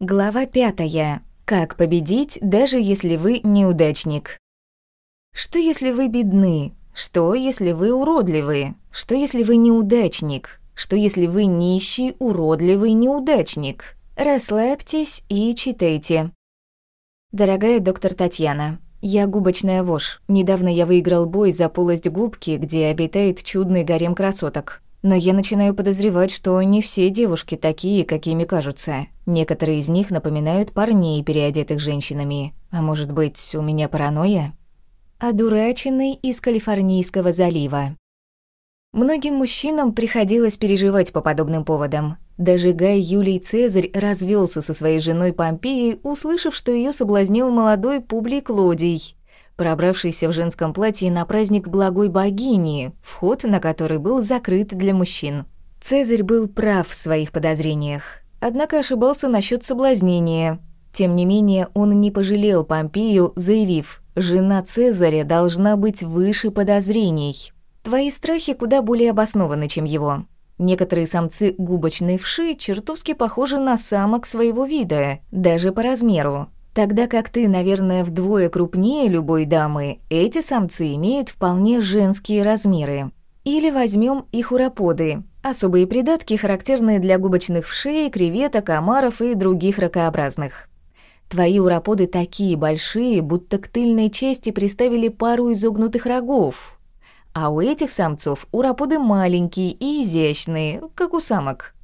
Глава пятая. Как победить, даже если вы неудачник. Что если вы бедны? Что если вы уродливы? Что если вы неудачник? Что если вы нищий, уродливый неудачник? Расслабьтесь и читайте. Дорогая доктор Татьяна, я губочная вошь. Недавно я выиграл бой за полость губки, где обитает чудный гарем красоток. Но я начинаю подозревать, что не все девушки такие, какими кажутся. Некоторые из них напоминают парней, переодетых женщинами. А может быть, у меня паранойя? Одураченный из Калифорнийского залива. Многим мужчинам приходилось переживать по подобным поводам. Даже Гай Юлий Цезарь развелся со своей женой Помпеей, услышав, что ее соблазнил молодой Публий Клодий пробравшийся в женском платье на праздник благой богини, вход на который был закрыт для мужчин. Цезарь был прав в своих подозрениях, однако ошибался насчет соблазнения. Тем не менее, он не пожалел Помпею, заявив, «Жена Цезаря должна быть выше подозрений». Твои страхи куда более обоснованы, чем его. Некоторые самцы губочной вши чертовски похожи на самок своего вида, даже по размеру. Тогда как ты, наверное, вдвое крупнее любой дамы, эти самцы имеют вполне женские размеры. Или возьмем их уроподы, особые придатки, характерные для губочных вшей, креветок, омаров и других ракообразных. Твои уроподы такие большие, будто к тыльной части приставили пару изогнутых рогов. А у этих самцов уроподы маленькие и изящные, как у самок.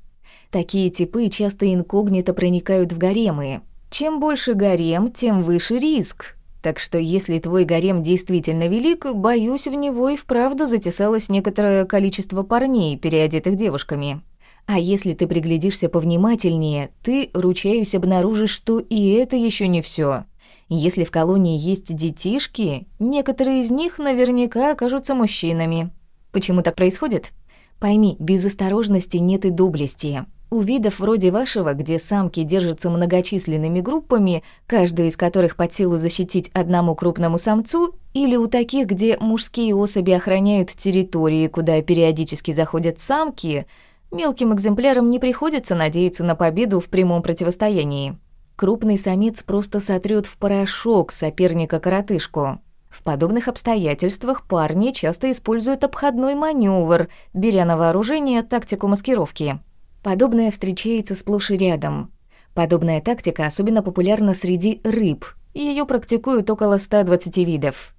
Такие типы часто инкогнито проникают в гаремы, чем больше гарем, тем выше риск. Так что если твой гарем действительно велик, боюсь, в него и вправду затесалось некоторое количество парней, переодетых девушками. А если ты приглядишься повнимательнее, ты, ручаюсь, обнаружишь, что и это еще не все. Если в колонии есть детишки, некоторые из них наверняка окажутся мужчинами. Почему так происходит? Пойми, без осторожности нет и доблести. У видов вроде вашего, где самки держатся многочисленными группами, каждая из которых под силу защитить одному крупному самцу, или у таких, где мужские особи охраняют территории, куда периодически заходят самки, мелким экземплярам не приходится надеяться на победу в прямом противостоянии. Крупный самец просто сотрет в порошок соперника-коротышку. В подобных обстоятельствах парни часто используют обходной маневр, беря на вооружение тактику маскировки – Подобное встречается сплошь и рядом. Подобная тактика особенно популярна среди рыб. Ее практикуют около 120 видов.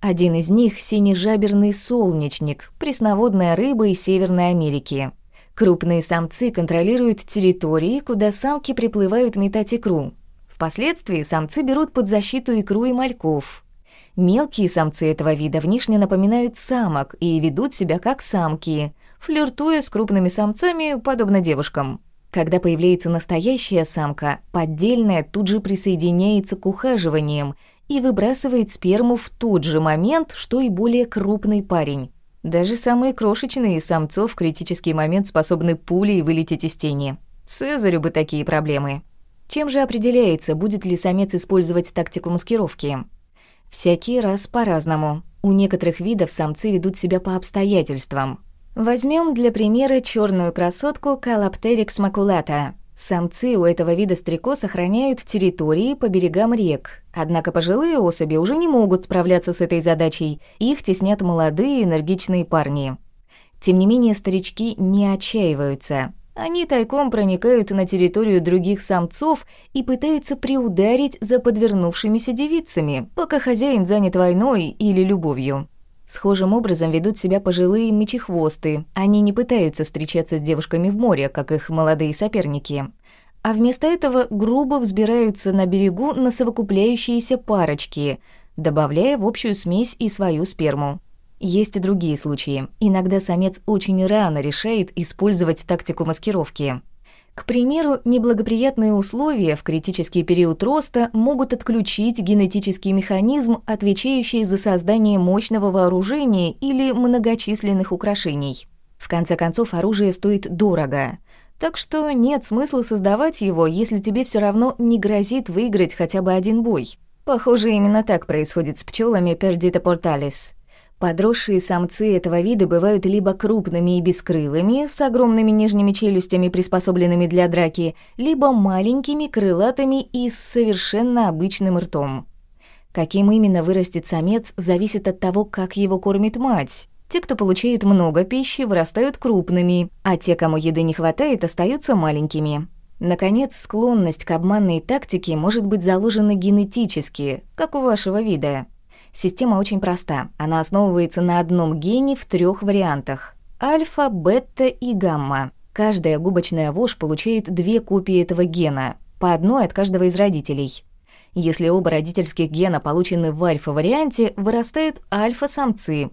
Один из них – синежаберный солнечник, пресноводная рыба из Северной Америки. Крупные самцы контролируют территории, куда самки приплывают метать икру. Впоследствии самцы берут под защиту икру и мальков. Мелкие самцы этого вида внешне напоминают самок и ведут себя как самки, флиртуя с крупными самцами, подобно девушкам. Когда появляется настоящая самка, поддельная тут же присоединяется к ухаживаниям и выбрасывает сперму в тот же момент, что и более крупный парень. Даже самые крошечные из самцов в критический момент способны пулей вылететь из тени. Цезарю бы такие проблемы. Чем же определяется, будет ли самец использовать тактику маскировки? Всякий раз по-разному. У некоторых видов самцы ведут себя по обстоятельствам. Возьмем для примера черную красотку Калаптерикс макулата. Самцы у этого вида стрекоз сохраняют территории по берегам рек. Однако пожилые особи уже не могут справляться с этой задачей, их теснят молодые энергичные парни. Тем не менее, старички не отчаиваются. Они тайком проникают на территорию других самцов и пытаются приударить за подвернувшимися девицами, пока хозяин занят войной или любовью. Схожим образом ведут себя пожилые мечехвосты. Они не пытаются встречаться с девушками в море, как их молодые соперники. А вместо этого грубо взбираются на берегу на совокупляющиеся парочки, добавляя в общую смесь и свою сперму. Есть и другие случаи. Иногда самец очень рано решает использовать тактику маскировки. К примеру, неблагоприятные условия в критический период роста могут отключить генетический механизм, отвечающий за создание мощного вооружения или многочисленных украшений. В конце концов, оружие стоит дорого. Так что нет смысла создавать его, если тебе все равно не грозит выиграть хотя бы один бой. Похоже, именно так происходит с пчелами Пердита Порталис. Подросшие самцы этого вида бывают либо крупными и бескрылыми, с огромными нижними челюстями, приспособленными для драки, либо маленькими, крылатыми и с совершенно обычным ртом. Каким именно вырастет самец, зависит от того, как его кормит мать. Те, кто получает много пищи, вырастают крупными, а те, кому еды не хватает, остаются маленькими. Наконец, склонность к обманной тактике может быть заложена генетически, как у вашего вида. Система очень проста. Она основывается на одном гене в трех вариантах – альфа, бета и гамма. Каждая губочная вошь получает две копии этого гена, по одной от каждого из родителей. Если оба родительских гена получены в альфа-варианте, вырастают альфа-самцы.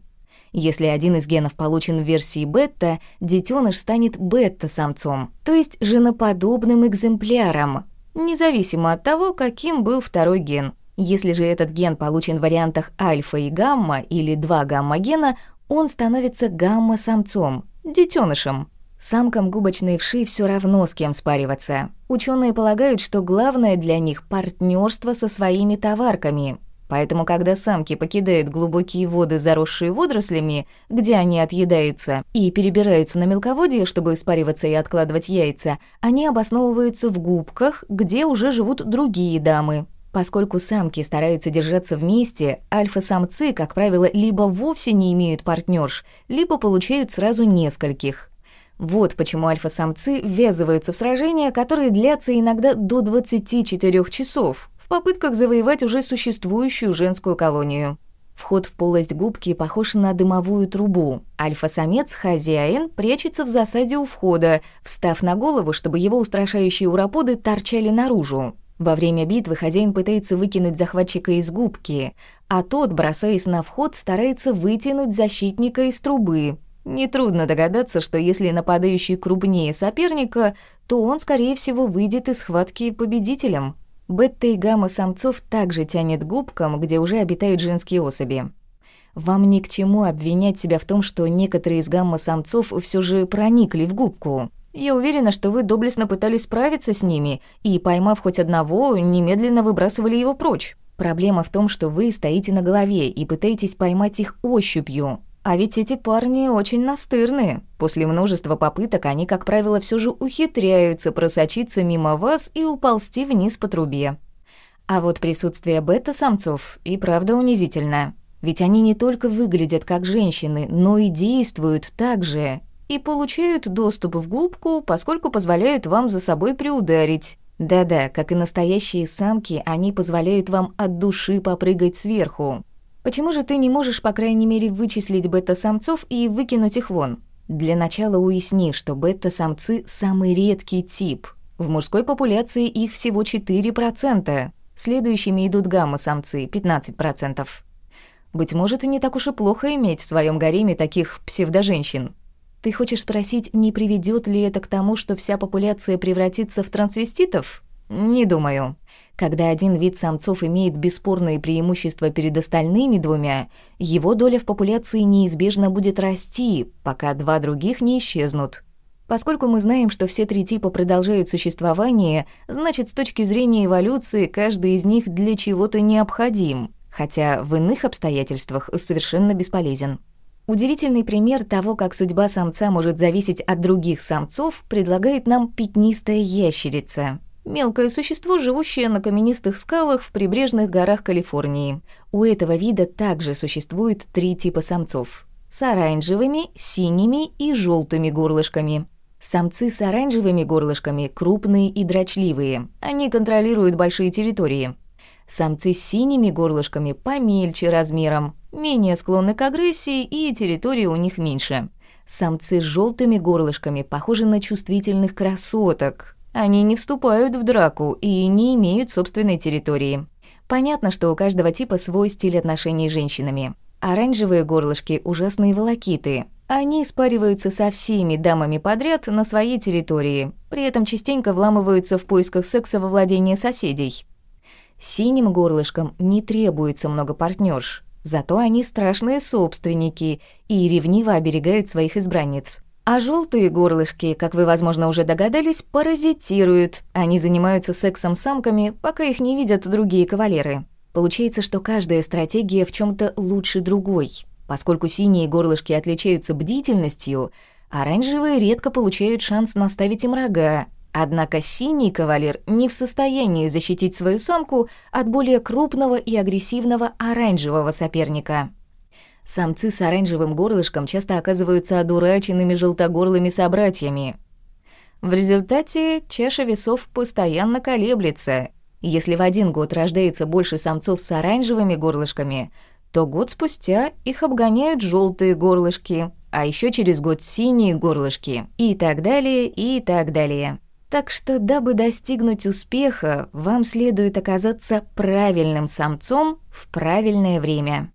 Если один из генов получен в версии бета, детеныш станет бета-самцом, то есть женоподобным экземпляром, независимо от того, каким был второй ген. Если же этот ген получен в вариантах альфа и гамма или два гамма-гена, он становится гамма-самцом, детенышем. Самкам губочной вши все равно с кем спариваться. Ученые полагают, что главное для них партнерство со своими товарками. Поэтому, когда самки покидают глубокие воды, заросшие водорослями, где они отъедаются, и перебираются на мелководье, чтобы спариваться и откладывать яйца, они обосновываются в губках, где уже живут другие дамы. Поскольку самки стараются держаться вместе, альфа-самцы, как правило, либо вовсе не имеют партнерш, либо получают сразу нескольких. Вот почему альфа-самцы ввязываются в сражения, которые длятся иногда до 24 часов, в попытках завоевать уже существующую женскую колонию. Вход в полость губки похож на дымовую трубу. Альфа-самец, хозяин, прячется в засаде у входа, встав на голову, чтобы его устрашающие уроподы торчали наружу. Во время битвы хозяин пытается выкинуть захватчика из губки, а тот, бросаясь на вход, старается вытянуть защитника из трубы. Нетрудно догадаться, что если нападающий крупнее соперника, то он, скорее всего, выйдет из схватки победителем. Бетта и гамма самцов также тянет губкам, где уже обитают женские особи. Вам ни к чему обвинять себя в том, что некоторые из гамма-самцов все же проникли в губку. Я уверена, что вы доблестно пытались справиться с ними и, поймав хоть одного, немедленно выбрасывали его прочь. Проблема в том, что вы стоите на голове и пытаетесь поймать их ощупью. А ведь эти парни очень настырные. После множества попыток они, как правило, все же ухитряются просочиться мимо вас и уползти вниз по трубе. А вот присутствие бета-самцов и правда унизительно. Ведь они не только выглядят как женщины, но и действуют так же и получают доступ в губку, поскольку позволяют вам за собой приударить. Да-да, как и настоящие самки, они позволяют вам от души попрыгать сверху. Почему же ты не можешь, по крайней мере, вычислить бета-самцов и выкинуть их вон? Для начала уясни, что бета-самцы – самый редкий тип. В мужской популяции их всего 4%. Следующими идут гамма-самцы – 15%. Быть может, и не так уж и плохо иметь в своем гареме таких псевдоженщин. Ты хочешь спросить, не приведет ли это к тому, что вся популяция превратится в трансвеститов? Не думаю. Когда один вид самцов имеет бесспорные преимущества перед остальными двумя, его доля в популяции неизбежно будет расти, пока два других не исчезнут. Поскольку мы знаем, что все три типа продолжают существование, значит, с точки зрения эволюции, каждый из них для чего-то необходим, хотя в иных обстоятельствах совершенно бесполезен. Удивительный пример того, как судьба самца может зависеть от других самцов, предлагает нам пятнистая ящерица. Мелкое существо, живущее на каменистых скалах в прибрежных горах Калифорнии. У этого вида также существует три типа самцов. С оранжевыми, синими и желтыми горлышками. Самцы с оранжевыми горлышками крупные и дрочливые. Они контролируют большие территории. Самцы с синими горлышками помельче размером, менее склонны к агрессии и территории у них меньше. Самцы с желтыми горлышками похожи на чувствительных красоток. Они не вступают в драку и не имеют собственной территории. Понятно, что у каждого типа свой стиль отношений с женщинами. Оранжевые горлышки – ужасные волокиты. Они спариваются со всеми дамами подряд на своей территории, при этом частенько вламываются в поисках секса во владение соседей. Синим горлышкам не требуется много партнерш, зато они страшные собственники и ревниво оберегают своих избранниц. А желтые горлышки, как вы, возможно, уже догадались, паразитируют. Они занимаются сексом с самками, пока их не видят другие кавалеры. Получается, что каждая стратегия в чем то лучше другой. Поскольку синие горлышки отличаются бдительностью, оранжевые редко получают шанс наставить им рога, Однако синий кавалер не в состоянии защитить свою самку от более крупного и агрессивного оранжевого соперника. Самцы с оранжевым горлышком часто оказываются одураченными желтогорлыми собратьями. В результате чаша весов постоянно колеблется. Если в один год рождается больше самцов с оранжевыми горлышками, то год спустя их обгоняют желтые горлышки, а еще через год синие горлышки и так далее, и так далее. Так что, дабы достигнуть успеха, вам следует оказаться правильным самцом в правильное время.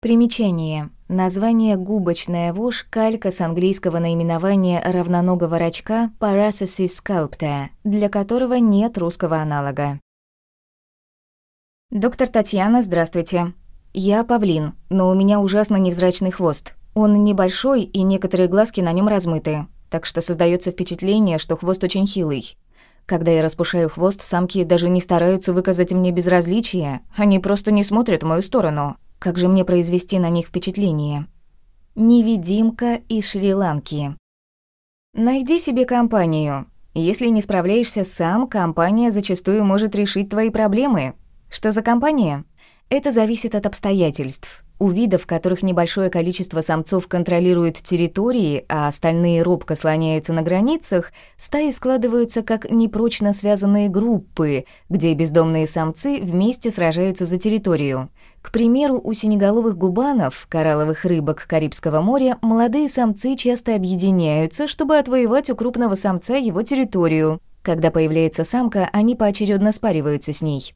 Примечание. Название губочная вошь – калька с английского наименования равноногого рачка Parasessis sculpta, для которого нет русского аналога. Доктор Татьяна, здравствуйте. Я павлин, но у меня ужасно невзрачный хвост. Он небольшой, и некоторые глазки на нем размыты так что создается впечатление, что хвост очень хилый. Когда я распушаю хвост, самки даже не стараются выказать мне безразличие, они просто не смотрят в мою сторону. Как же мне произвести на них впечатление? Невидимка из Шри-Ланки. Найди себе компанию. Если не справляешься сам, компания зачастую может решить твои проблемы. Что за компания? Это зависит от обстоятельств. У видов, которых небольшое количество самцов контролирует территории, а остальные робко слоняются на границах, стаи складываются как непрочно связанные группы, где бездомные самцы вместе сражаются за территорию. К примеру, у синеголовых губанов, коралловых рыбок Карибского моря, молодые самцы часто объединяются, чтобы отвоевать у крупного самца его территорию. Когда появляется самка, они поочередно спариваются с ней.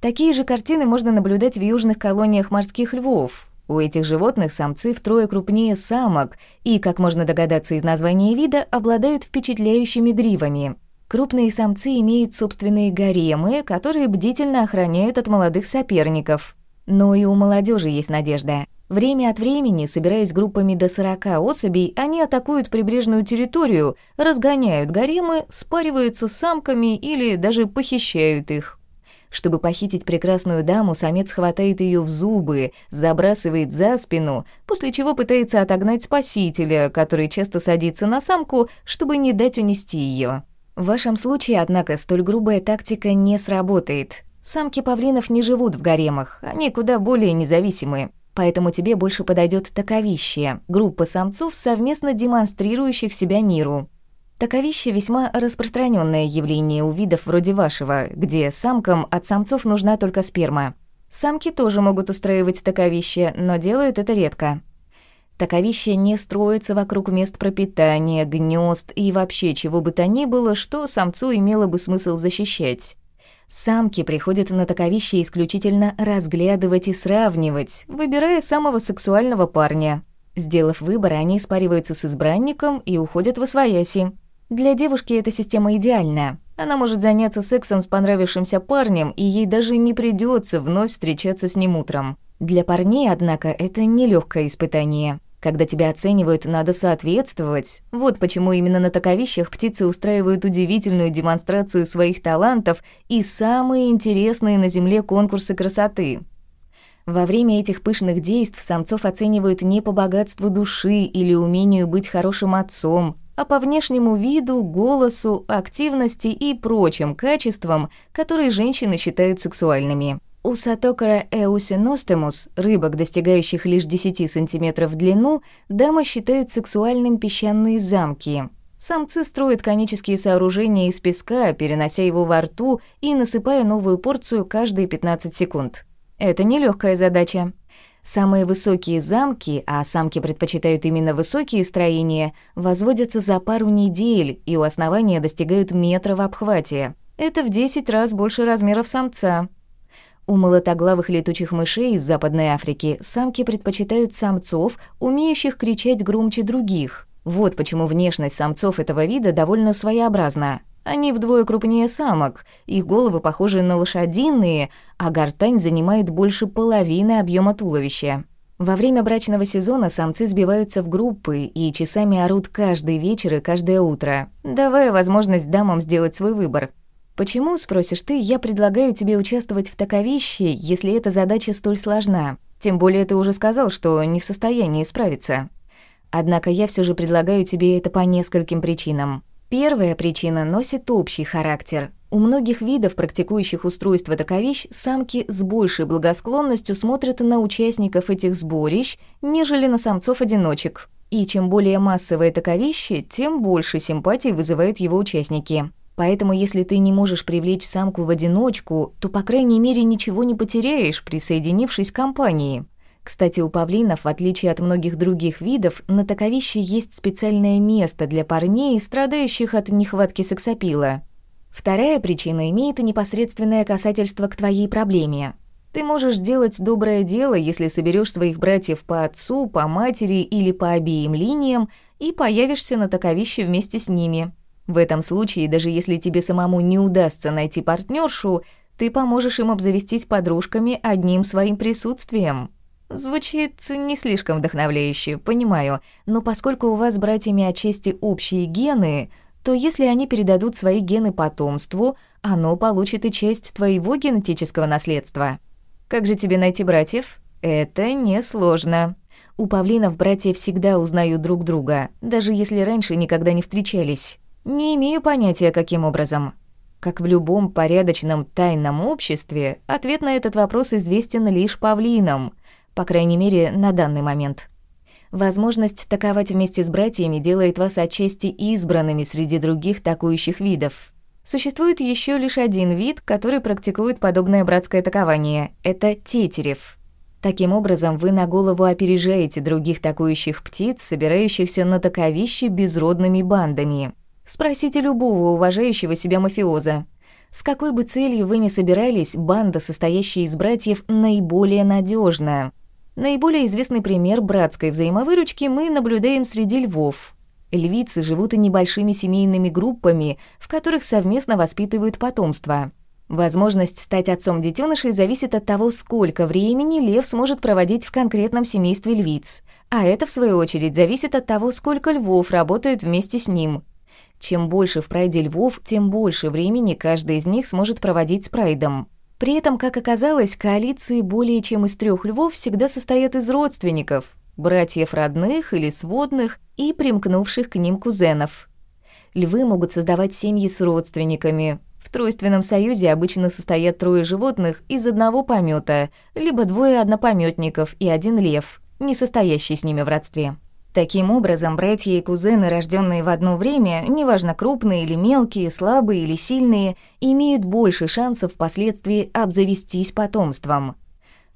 Такие же картины можно наблюдать в южных колониях морских львов. У этих животных самцы втрое крупнее самок и, как можно догадаться из названия вида, обладают впечатляющими гривами. Крупные самцы имеют собственные гаремы, которые бдительно охраняют от молодых соперников. Но и у молодежи есть надежда. Время от времени, собираясь группами до 40 особей, они атакуют прибрежную территорию, разгоняют гаремы, спариваются с самками или даже похищают их. Чтобы похитить прекрасную даму, самец хватает ее в зубы, забрасывает за спину, после чего пытается отогнать спасителя, который часто садится на самку, чтобы не дать унести ее. В вашем случае, однако, столь грубая тактика не сработает. Самки павлинов не живут в гаремах, они куда более независимые. Поэтому тебе больше подойдет таковище, группа самцов, совместно демонстрирующих себя миру. Таковище весьма распространенное явление у видов вроде вашего, где самкам от самцов нужна только сперма. Самки тоже могут устраивать таковище, но делают это редко. Таковище не строится вокруг мест пропитания, гнезд и вообще чего бы то ни было, что самцу имело бы смысл защищать. Самки приходят на таковище исключительно разглядывать и сравнивать, выбирая самого сексуального парня. Сделав выбор, они спариваются с избранником и уходят в освояси. Для девушки эта система идеальная. Она может заняться сексом с понравившимся парнем, и ей даже не придется вновь встречаться с ним утром. Для парней, однако, это нелегкое испытание. Когда тебя оценивают, надо соответствовать. Вот почему именно на таковищах птицы устраивают удивительную демонстрацию своих талантов и самые интересные на Земле конкурсы красоты. Во время этих пышных действий самцов оценивают не по богатству души или умению быть хорошим отцом, а по внешнему виду, голосу, активности и прочим качествам, которые женщины считают сексуальными. У Сатокара эусиностемус, рыбок, достигающих лишь 10 см в длину, дама считает сексуальным песчаные замки. Самцы строят конические сооружения из песка, перенося его во рту и насыпая новую порцию каждые 15 секунд. Это нелегкая задача. Самые высокие замки, а самки предпочитают именно высокие строения, возводятся за пару недель и у основания достигают метра в обхвате. Это в 10 раз больше размеров самца. У молотоглавых летучих мышей из Западной Африки самки предпочитают самцов, умеющих кричать громче других. Вот почему внешность самцов этого вида довольно своеобразна. Они вдвое крупнее самок, их головы похожи на лошадиные, а гортань занимает больше половины объема туловища. Во время брачного сезона самцы сбиваются в группы и часами орут каждый вечер и каждое утро, давая возможность дамам сделать свой выбор. Почему, спросишь ты, я предлагаю тебе участвовать в таковище, если эта задача столь сложна? Тем более ты уже сказал, что не в состоянии справиться. Однако я все же предлагаю тебе это по нескольким причинам. Первая причина носит общий характер. У многих видов, практикующих устройство таковищ, самки с большей благосклонностью смотрят на участников этих сборищ, нежели на самцов-одиночек. И чем более массовое таковище, тем больше симпатий вызывают его участники. Поэтому если ты не можешь привлечь самку в одиночку, то, по крайней мере, ничего не потеряешь, присоединившись к компании. Кстати, у павлинов, в отличие от многих других видов, на таковище есть специальное место для парней, страдающих от нехватки сексапила. Вторая причина имеет непосредственное касательство к твоей проблеме. Ты можешь сделать доброе дело, если соберешь своих братьев по отцу, по матери или по обеим линиям и появишься на таковище вместе с ними. В этом случае, даже если тебе самому не удастся найти партнершу, ты поможешь им обзавестись подружками одним своим присутствием. Звучит не слишком вдохновляюще, понимаю, но поскольку у вас с братьями отчасти общие гены, то если они передадут свои гены потомству, оно получит и часть твоего генетического наследства. Как же тебе найти братьев? Это несложно. У павлинов братья всегда узнают друг друга, даже если раньше никогда не встречались. Не имею понятия, каким образом. Как в любом порядочном тайном обществе, ответ на этот вопрос известен лишь павлинам — по крайней мере, на данный момент. Возможность таковать вместе с братьями делает вас отчасти избранными среди других такующих видов. Существует еще лишь один вид, который практикует подобное братское такование – это тетерев. Таким образом, вы на голову опережаете других такующих птиц, собирающихся на таковище безродными бандами. Спросите любого уважающего себя мафиоза. С какой бы целью вы ни собирались, банда, состоящая из братьев, наиболее надежная. Наиболее известный пример братской взаимовыручки мы наблюдаем среди львов. Львицы живут и небольшими семейными группами, в которых совместно воспитывают потомство. Возможность стать отцом детенышей зависит от того, сколько времени лев сможет проводить в конкретном семействе львиц, а это, в свою очередь, зависит от того, сколько львов работают вместе с ним. Чем больше в прайде львов, тем больше времени каждый из них сможет проводить с прайдом. При этом, как оказалось, коалиции более чем из трех львов всегда состоят из родственников, братьев родных или сводных и примкнувших к ним кузенов. Львы могут создавать семьи с родственниками. В тройственном союзе обычно состоят трое животных из одного помета, либо двое однопометников и один лев, не состоящий с ними в родстве. Таким образом, братья и кузены, рожденные в одно время, неважно крупные или мелкие, слабые или сильные, имеют больше шансов впоследствии обзавестись потомством.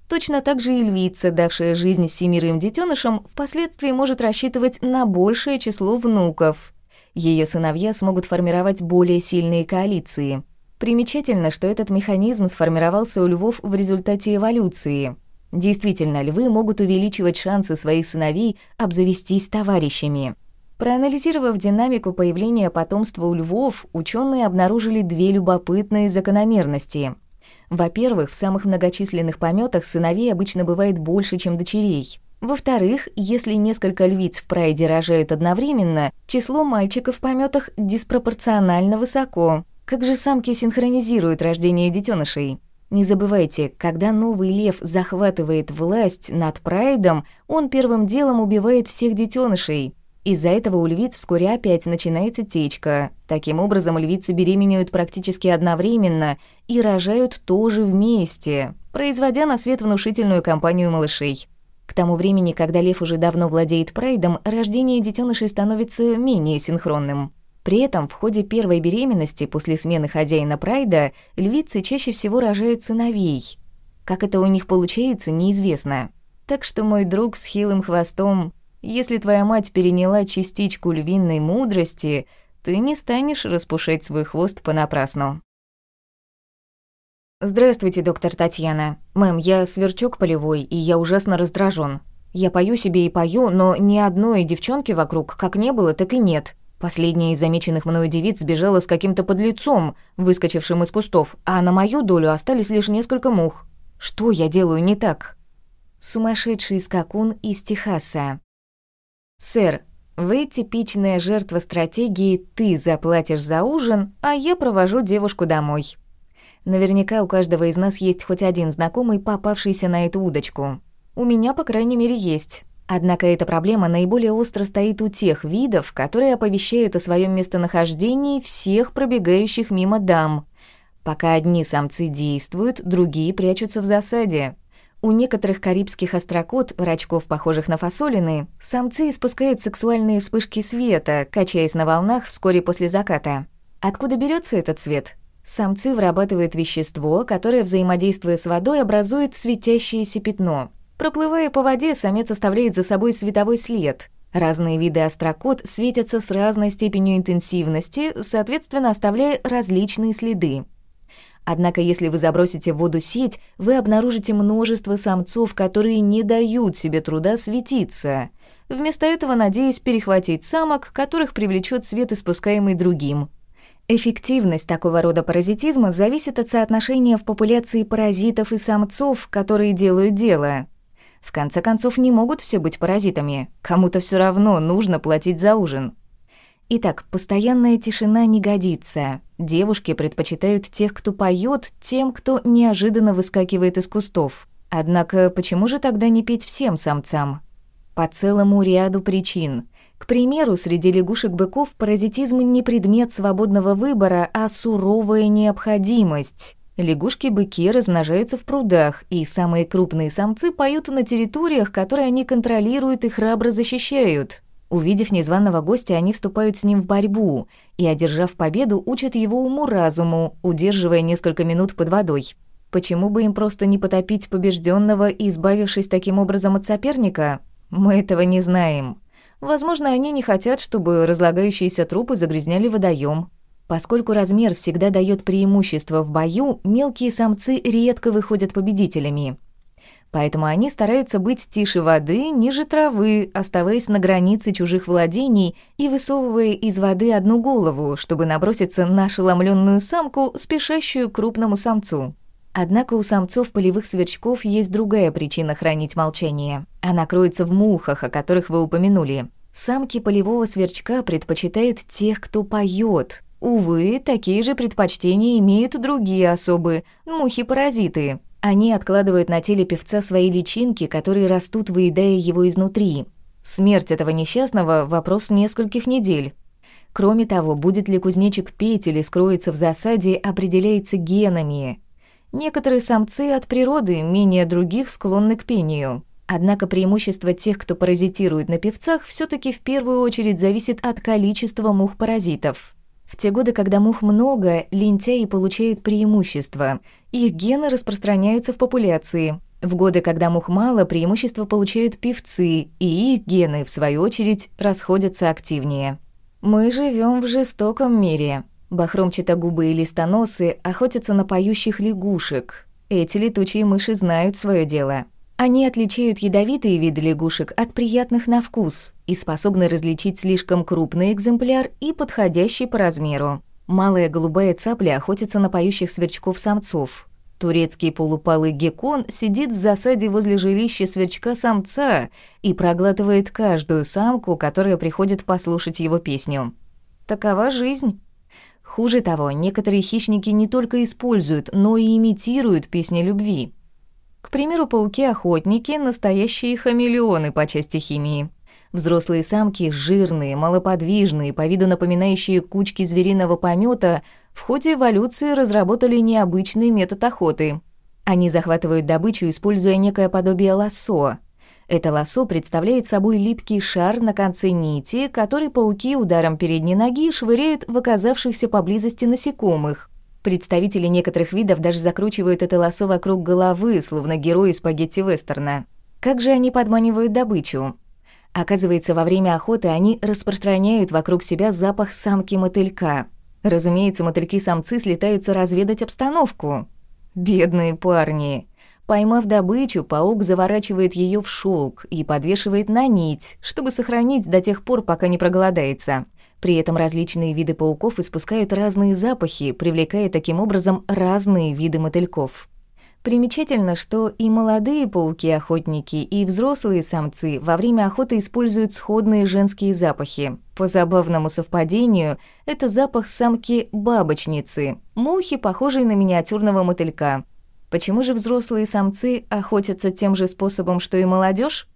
Точно так же и львица, давшая жизнь семерым детенышам, впоследствии может рассчитывать на большее число внуков. Ее сыновья смогут формировать более сильные коалиции. Примечательно, что этот механизм сформировался у львов в результате эволюции – Действительно, львы могут увеличивать шансы своих сыновей обзавестись товарищами. Проанализировав динамику появления потомства у львов, ученые обнаружили две любопытные закономерности. Во-первых, в самых многочисленных пометах сыновей обычно бывает больше, чем дочерей. Во-вторых, если несколько львиц в прайде рожают одновременно, число мальчиков в пометах диспропорционально высоко. Как же самки синхронизируют рождение детенышей? Не забывайте, когда новый лев захватывает власть над прайдом, он первым делом убивает всех детенышей. Из-за этого у львиц вскоре опять начинается течка. Таким образом, львицы беременеют практически одновременно и рожают тоже вместе, производя на свет внушительную компанию малышей. К тому времени, когда лев уже давно владеет прайдом, рождение детенышей становится менее синхронным. При этом в ходе первой беременности после смены хозяина Прайда львицы чаще всего рожают сыновей. Как это у них получается, неизвестно. Так что, мой друг с хилым хвостом, если твоя мать переняла частичку львиной мудрости, ты не станешь распушать свой хвост понапрасну. «Здравствуйте, доктор Татьяна. Мэм, я сверчок полевой, и я ужасно раздражен. Я пою себе и пою, но ни одной девчонки вокруг как не было, так и нет. Последняя из замеченных мною девиц сбежала с каким-то подлецом, выскочившим из кустов, а на мою долю остались лишь несколько мух. Что я делаю не так? Сумасшедший скакун из Техаса. Сэр, вы типичная жертва стратегии «ты заплатишь за ужин, а я провожу девушку домой». Наверняка у каждого из нас есть хоть один знакомый, попавшийся на эту удочку. У меня, по крайней мере, есть. Однако эта проблема наиболее остро стоит у тех видов, которые оповещают о своем местонахождении всех пробегающих мимо дам. Пока одни самцы действуют, другие прячутся в засаде. У некоторых карибских острокот, рачков, похожих на фасолины, самцы испускают сексуальные вспышки света, качаясь на волнах вскоре после заката. Откуда берется этот свет? Самцы вырабатывают вещество, которое, взаимодействуя с водой, образует светящееся пятно. Проплывая по воде, самец оставляет за собой световой след. Разные виды острокот светятся с разной степенью интенсивности, соответственно, оставляя различные следы. Однако, если вы забросите в воду сеть, вы обнаружите множество самцов, которые не дают себе труда светиться. Вместо этого надеясь перехватить самок, которых привлечет свет, испускаемый другим. Эффективность такого рода паразитизма зависит от соотношения в популяции паразитов и самцов, которые делают дело. В конце концов, не могут все быть паразитами. Кому-то все равно нужно платить за ужин. Итак, постоянная тишина не годится. Девушки предпочитают тех, кто поет, тем, кто неожиданно выскакивает из кустов. Однако, почему же тогда не петь всем самцам? По целому ряду причин. К примеру, среди лягушек-быков паразитизм не предмет свободного выбора, а суровая необходимость. Лягушки-быки размножаются в прудах, и самые крупные самцы поют на территориях, которые они контролируют и храбро защищают. Увидев незваного гостя, они вступают с ним в борьбу и, одержав победу, учат его уму-разуму, удерживая несколько минут под водой. Почему бы им просто не потопить побежденного и избавившись таким образом от соперника? Мы этого не знаем. Возможно, они не хотят, чтобы разлагающиеся трупы загрязняли водоем. Поскольку размер всегда дает преимущество в бою, мелкие самцы редко выходят победителями. Поэтому они стараются быть тише воды, ниже травы, оставаясь на границе чужих владений и высовывая из воды одну голову, чтобы наброситься на ошеломленную самку, спешащую к крупному самцу. Однако у самцов полевых сверчков есть другая причина хранить молчание. Она кроется в мухах, о которых вы упомянули. Самки полевого сверчка предпочитают тех, кто поет. Увы, такие же предпочтения имеют другие особы – мухи-паразиты. Они откладывают на теле певца свои личинки, которые растут, выедая его изнутри. Смерть этого несчастного – вопрос нескольких недель. Кроме того, будет ли кузнечик петь или скроется в засаде, определяется генами. Некоторые самцы от природы, менее других, склонны к пению. Однако преимущество тех, кто паразитирует на певцах, все таки в первую очередь зависит от количества мух-паразитов. В те годы, когда мух много, лентяи получают преимущество. Их гены распространяются в популяции. В годы, когда мух мало, преимущество получают певцы, и их гены, в свою очередь, расходятся активнее. Мы живем в жестоком мире. Бахромчатогубые листоносы охотятся на поющих лягушек. Эти летучие мыши знают свое дело. Они отличают ядовитые виды лягушек от приятных на вкус и способны различить слишком крупный экземпляр и подходящий по размеру. Малая голубая цапля охотится на поющих сверчков-самцов. Турецкий полупалый геккон сидит в засаде возле жилища сверчка-самца и проглатывает каждую самку, которая приходит послушать его песню. Такова жизнь. Хуже того, некоторые хищники не только используют, но и имитируют песни любви. К примеру, пауки-охотники – настоящие хамелеоны по части химии. Взрослые самки, жирные, малоподвижные, по виду напоминающие кучки звериного помета, в ходе эволюции разработали необычный метод охоты. Они захватывают добычу, используя некое подобие лассо. Это лассо представляет собой липкий шар на конце нити, который пауки ударом передней ноги швыряют в оказавшихся поблизости насекомых. Представители некоторых видов даже закручивают это лосо вокруг головы, словно герои спагетти-вестерна. Как же они подманивают добычу? Оказывается, во время охоты они распространяют вокруг себя запах самки мотылька. Разумеется, мотыльки-самцы слетаются разведать обстановку. Бедные парни. Поймав добычу, паук заворачивает ее в шелк и подвешивает на нить, чтобы сохранить до тех пор, пока не проголодается. При этом различные виды пауков испускают разные запахи, привлекая таким образом разные виды мотыльков. Примечательно, что и молодые пауки-охотники, и взрослые самцы во время охоты используют сходные женские запахи. По забавному совпадению, это запах самки-бабочницы, мухи, похожей на миниатюрного мотылька. Почему же взрослые самцы охотятся тем же способом, что и молодежь?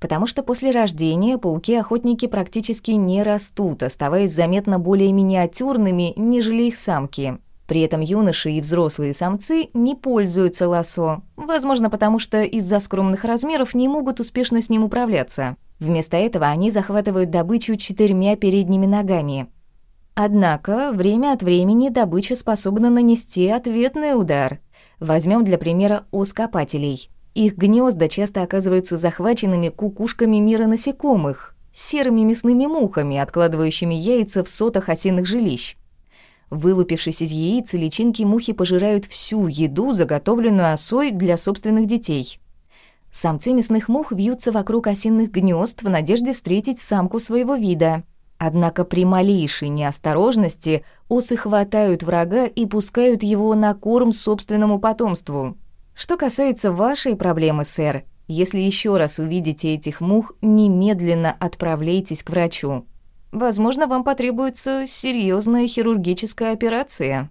Потому что после рождения пауки-охотники практически не растут, оставаясь заметно более миниатюрными, нежели их самки. При этом юноши и взрослые самцы не пользуются лосо, возможно, потому что из-за скромных размеров не могут успешно с ним управляться. Вместо этого они захватывают добычу четырьмя передними ногами. Однако время от времени добыча способна нанести ответный удар. Возьмем для примера ускопателей – их гнезда часто оказываются захваченными кукушками мира насекомых, серыми мясными мухами, откладывающими яйца в сотах осенних жилищ. Вылупившись из яиц, личинки мухи пожирают всю еду, заготовленную осой для собственных детей. Самцы мясных мух вьются вокруг осенних гнезд в надежде встретить самку своего вида. Однако при малейшей неосторожности осы хватают врага и пускают его на корм собственному потомству – что касается вашей проблемы, сэр, если еще раз увидите этих мух, немедленно отправляйтесь к врачу. Возможно, вам потребуется серьезная хирургическая операция.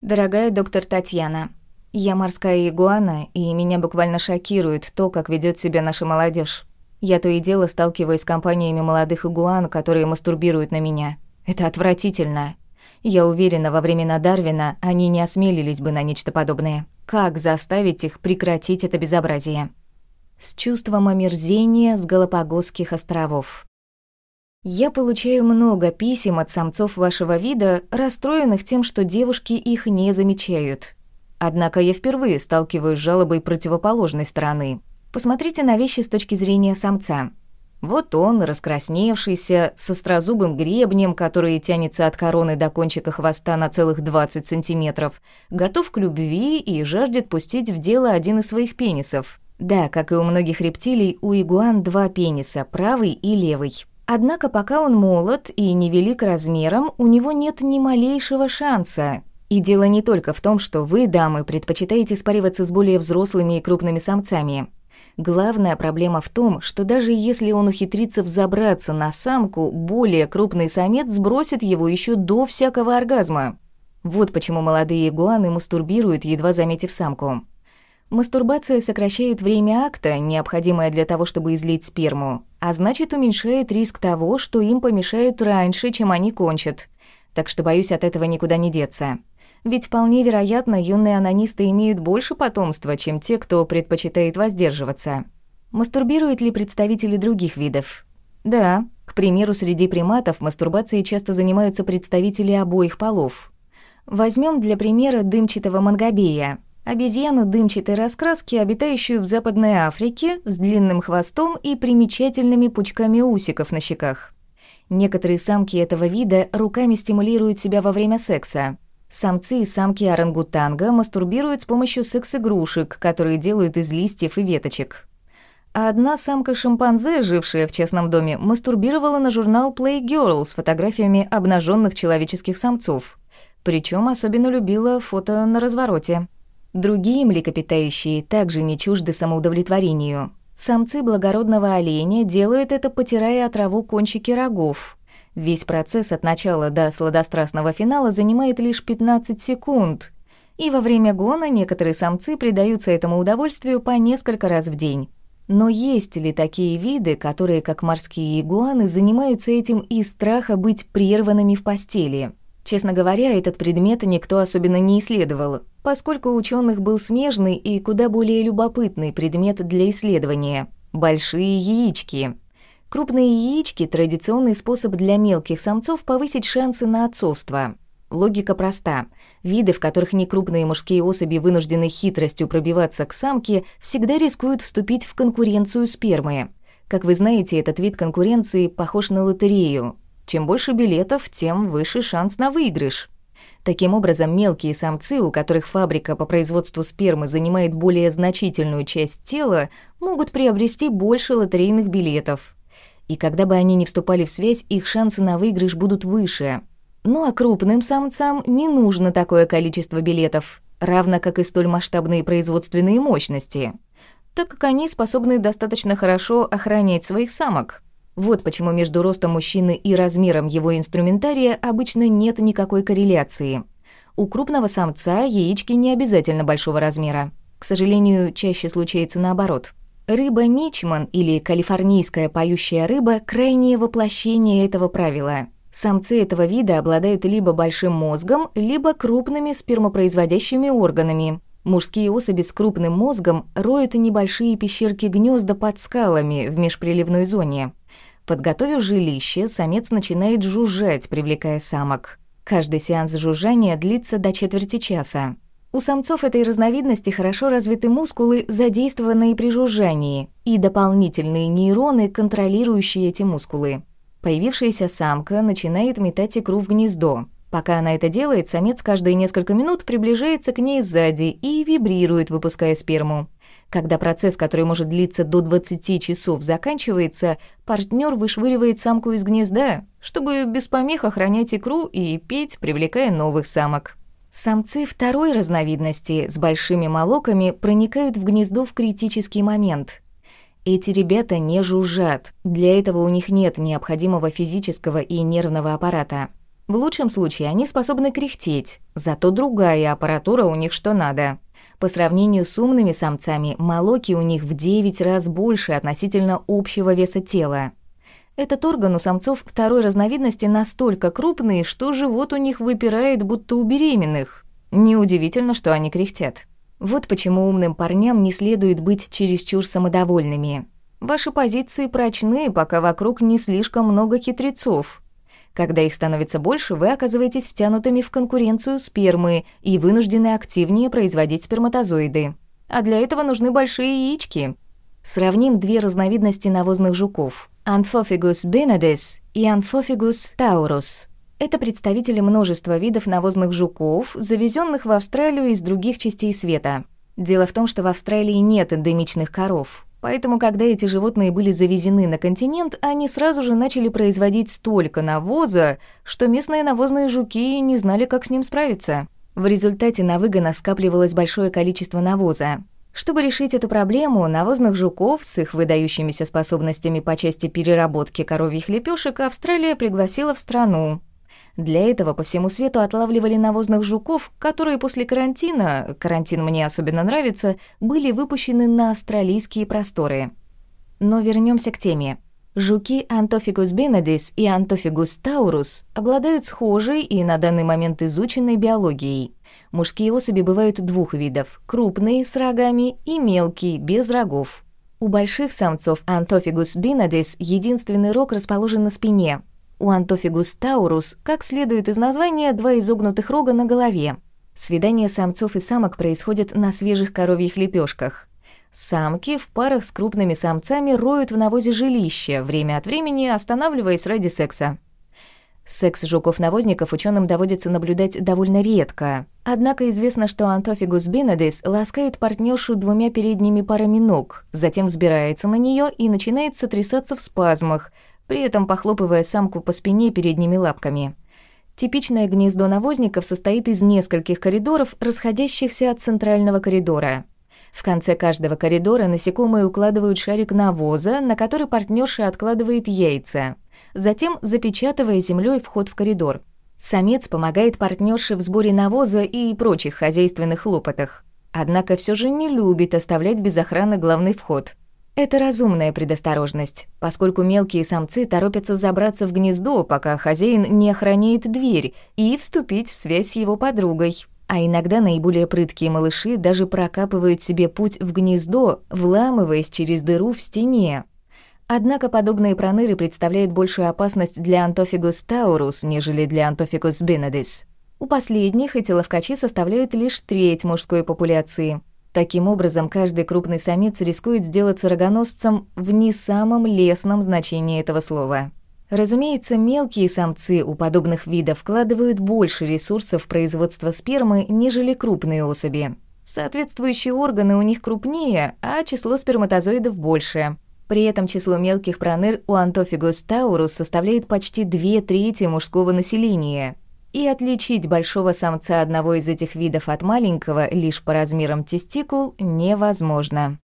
Дорогая доктор Татьяна, я морская игуана, и меня буквально шокирует то, как ведет себя наша молодежь. Я то и дело сталкиваюсь с компаниями молодых игуан, которые мастурбируют на меня. Это отвратительно. Я уверена, во времена Дарвина они не осмелились бы на нечто подобное. Как заставить их прекратить это безобразие? С чувством омерзения с Галапагосских островов. Я получаю много писем от самцов вашего вида, расстроенных тем, что девушки их не замечают. Однако я впервые сталкиваюсь с жалобой противоположной стороны. Посмотрите на вещи с точки зрения самца. Вот он, раскрасневшийся, с острозубым гребнем, который тянется от короны до кончика хвоста на целых 20 сантиметров, готов к любви и жаждет пустить в дело один из своих пенисов. Да, как и у многих рептилий, у игуан два пениса, правый и левый. Однако пока он молод и невелик размером, у него нет ни малейшего шанса. И дело не только в том, что вы, дамы, предпочитаете спариваться с более взрослыми и крупными самцами. Главная проблема в том, что даже если он ухитрится взобраться на самку, более крупный самец сбросит его еще до всякого оргазма. Вот почему молодые игуаны мастурбируют, едва заметив самку. Мастурбация сокращает время акта, необходимое для того, чтобы излить сперму, а значит уменьшает риск того, что им помешают раньше, чем они кончат. Так что боюсь от этого никуда не деться. Ведь вполне вероятно, юные анонисты имеют больше потомства, чем те, кто предпочитает воздерживаться. Мастурбируют ли представители других видов? Да, к примеру, среди приматов мастурбацией часто занимаются представители обоих полов. Возьмем для примера дымчатого мангобея, обезьяну дымчатой раскраски, обитающую в Западной Африке, с длинным хвостом и примечательными пучками усиков на щеках. Некоторые самки этого вида руками стимулируют себя во время секса, Самцы и самки орангутанга мастурбируют с помощью секс-игрушек, которые делают из листьев и веточек. А одна самка-шимпанзе, жившая в частном доме, мастурбировала на журнал Playgirl с фотографиями обнаженных человеческих самцов. Причем особенно любила фото на развороте. Другие млекопитающие также не чужды самоудовлетворению. Самцы благородного оленя делают это, потирая отраву кончики рогов, Весь процесс от начала до сладострастного финала занимает лишь 15 секунд. И во время гона некоторые самцы предаются этому удовольствию по несколько раз в день. Но есть ли такие виды, которые, как морские игуаны, занимаются этим из страха быть прерванными в постели? Честно говоря, этот предмет никто особенно не исследовал, поскольку у ученых был смежный и куда более любопытный предмет для исследования – большие яички – Крупные яички – традиционный способ для мелких самцов повысить шансы на отцовство. Логика проста. Виды, в которых некрупные мужские особи вынуждены хитростью пробиваться к самке, всегда рискуют вступить в конкуренцию спермы. Как вы знаете, этот вид конкуренции похож на лотерею. Чем больше билетов, тем выше шанс на выигрыш. Таким образом, мелкие самцы, у которых фабрика по производству спермы занимает более значительную часть тела, могут приобрести больше лотерейных билетов и когда бы они не вступали в связь, их шансы на выигрыш будут выше. Ну а крупным самцам не нужно такое количество билетов, равно как и столь масштабные производственные мощности, так как они способны достаточно хорошо охранять своих самок. Вот почему между ростом мужчины и размером его инструментария обычно нет никакой корреляции. У крупного самца яички не обязательно большого размера. К сожалению, чаще случается наоборот. Рыба мичман или калифорнийская поющая рыба – крайнее воплощение этого правила. Самцы этого вида обладают либо большим мозгом, либо крупными спермопроизводящими органами. Мужские особи с крупным мозгом роют небольшие пещерки гнезда под скалами в межприливной зоне. Подготовив жилище, самец начинает жужжать, привлекая самок. Каждый сеанс жужжания длится до четверти часа. У самцов этой разновидности хорошо развиты мускулы, задействованные при жужжании, и дополнительные нейроны, контролирующие эти мускулы. Появившаяся самка начинает метать икру в гнездо. Пока она это делает, самец каждые несколько минут приближается к ней сзади и вибрирует, выпуская сперму. Когда процесс, который может длиться до 20 часов, заканчивается, партнер вышвыривает самку из гнезда, чтобы без помех охранять икру и петь, привлекая новых самок. Самцы второй разновидности с большими молоками проникают в гнездо в критический момент. Эти ребята не жужжат, для этого у них нет необходимого физического и нервного аппарата. В лучшем случае они способны кряхтеть, зато другая аппаратура у них что надо. По сравнению с умными самцами, молоки у них в 9 раз больше относительно общего веса тела. Этот орган у самцов второй разновидности настолько крупный, что живот у них выпирает, будто у беременных. Неудивительно, что они кряхтят. Вот почему умным парням не следует быть чересчур самодовольными. Ваши позиции прочны, пока вокруг не слишком много хитрецов. Когда их становится больше, вы оказываетесь втянутыми в конкуренцию спермы и вынуждены активнее производить сперматозоиды. А для этого нужны большие яички. Сравним две разновидности навозных жуков. Анфофигус бенедес и Анфофигус таурус. Это представители множества видов навозных жуков, завезенных в Австралию из других частей света. Дело в том, что в Австралии нет эндемичных коров, поэтому когда эти животные были завезены на континент, они сразу же начали производить столько навоза, что местные навозные жуки не знали, как с ним справиться. В результате на выгона скапливалось большое количество навоза. Чтобы решить эту проблему, навозных жуков с их выдающимися способностями по части переработки коровьих лепешек Австралия пригласила в страну. Для этого по всему свету отлавливали навозных жуков, которые после карантина, карантин мне особенно нравится, были выпущены на австралийские просторы. Но вернемся к теме. Жуки Антофигус бенедис и Антофигус таурус обладают схожей и на данный момент изученной биологией. Мужские особи бывают двух видов – крупные с рогами и мелкие, без рогов. У больших самцов Антофигус бенедис единственный рог расположен на спине. У Антофигус таурус, как следует из названия, два изогнутых рога на голове. Свидания самцов и самок происходят на свежих коровьих лепешках. Самки в парах с крупными самцами роют в навозе жилища, время от времени останавливаясь ради секса. Секс жуков-навозников ученым доводится наблюдать довольно редко. Однако известно, что Антофигус бенедис ласкает партнершу двумя передними парами ног, затем взбирается на нее и начинает сотрясаться в спазмах, при этом похлопывая самку по спине передними лапками. Типичное гнездо навозников состоит из нескольких коридоров, расходящихся от центрального коридора. В конце каждого коридора насекомые укладывают шарик навоза, на который партнерша откладывает яйца, затем запечатывая землей вход в коридор. Самец помогает партнерше в сборе навоза и прочих хозяйственных хлопотах. Однако все же не любит оставлять без охраны главный вход. Это разумная предосторожность, поскольку мелкие самцы торопятся забраться в гнездо, пока хозяин не охраняет дверь, и вступить в связь с его подругой. А иногда наиболее прыткие малыши даже прокапывают себе путь в гнездо, вламываясь через дыру в стене. Однако подобные проныры представляют большую опасность для Антофигус таурус, нежели для Антофигус бенедис. У последних эти ловкачи составляют лишь треть мужской популяции. Таким образом, каждый крупный самец рискует сделаться рогоносцем в не самом лесном значении этого слова. Разумеется, мелкие самцы у подобных видов вкладывают больше ресурсов в производство спермы, нежели крупные особи. Соответствующие органы у них крупнее, а число сперматозоидов больше. При этом число мелких проныр у Антофигус таурус составляет почти две трети мужского населения. И отличить большого самца одного из этих видов от маленького лишь по размерам тестикул невозможно.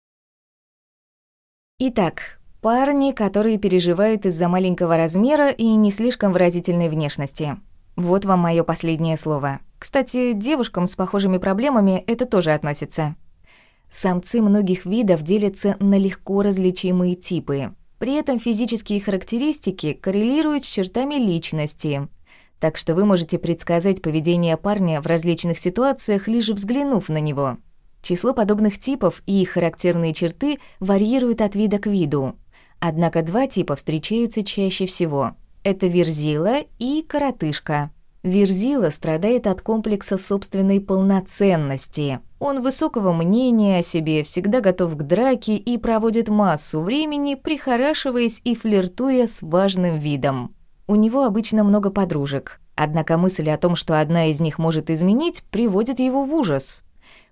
Итак, Парни, которые переживают из-за маленького размера и не слишком выразительной внешности. Вот вам мое последнее слово. Кстати, девушкам с похожими проблемами это тоже относится. Самцы многих видов делятся на легко различимые типы. При этом физические характеристики коррелируют с чертами личности. Так что вы можете предсказать поведение парня в различных ситуациях, лишь взглянув на него. Число подобных типов и их характерные черты варьируют от вида к виду. Однако два типа встречаются чаще всего. Это верзила и коротышка. Верзила страдает от комплекса собственной полноценности. Он высокого мнения о себе, всегда готов к драке и проводит массу времени, прихорашиваясь и флиртуя с важным видом. У него обычно много подружек. Однако мысль о том, что одна из них может изменить, приводит его в ужас.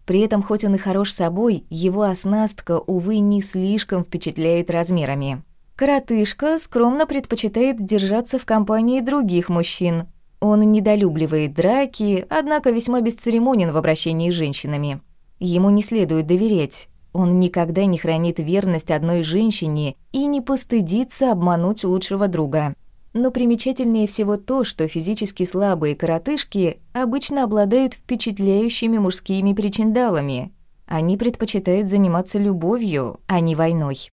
При этом, хоть он и хорош собой, его оснастка, увы, не слишком впечатляет размерами. Коротышка скромно предпочитает держаться в компании других мужчин, он недолюбливает драки, однако весьма бесцеремонен в обращении с женщинами. Ему не следует доверять. Он никогда не хранит верность одной женщине и не постыдится обмануть лучшего друга. Но примечательнее всего то, что физически слабые коротышки обычно обладают впечатляющими мужскими причиндалами. Они предпочитают заниматься любовью, а не войной.